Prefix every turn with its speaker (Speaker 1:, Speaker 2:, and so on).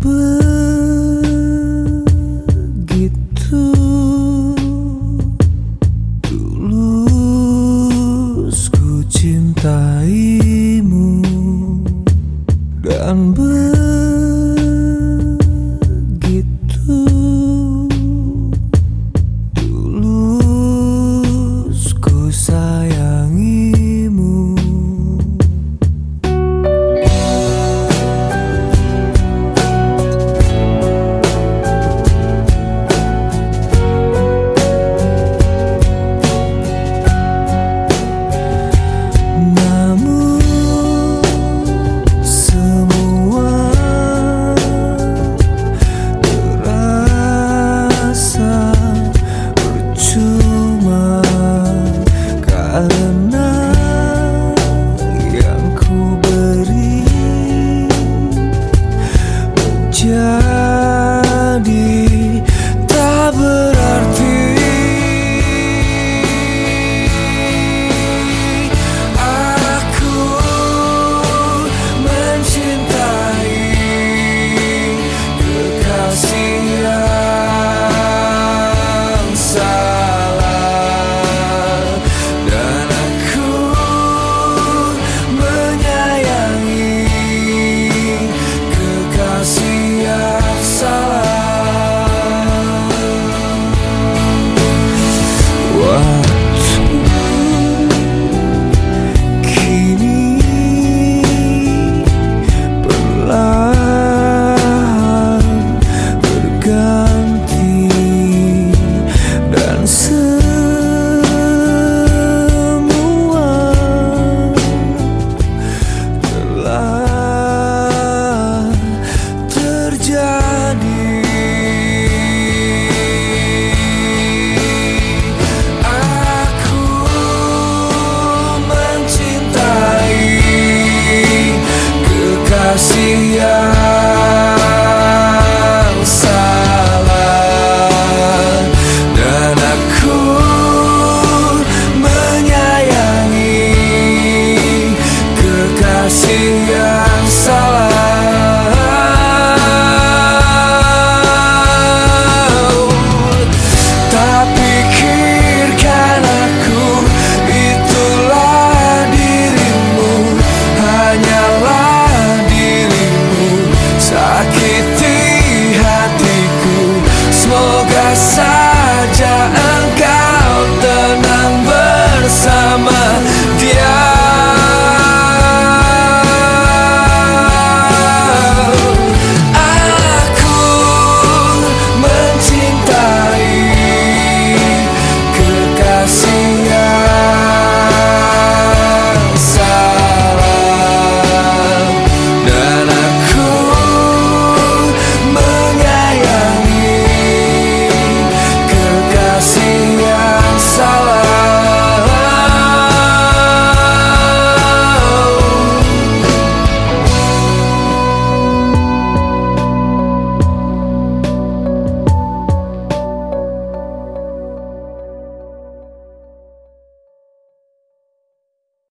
Speaker 1: 不 karena yang ku beri menjadi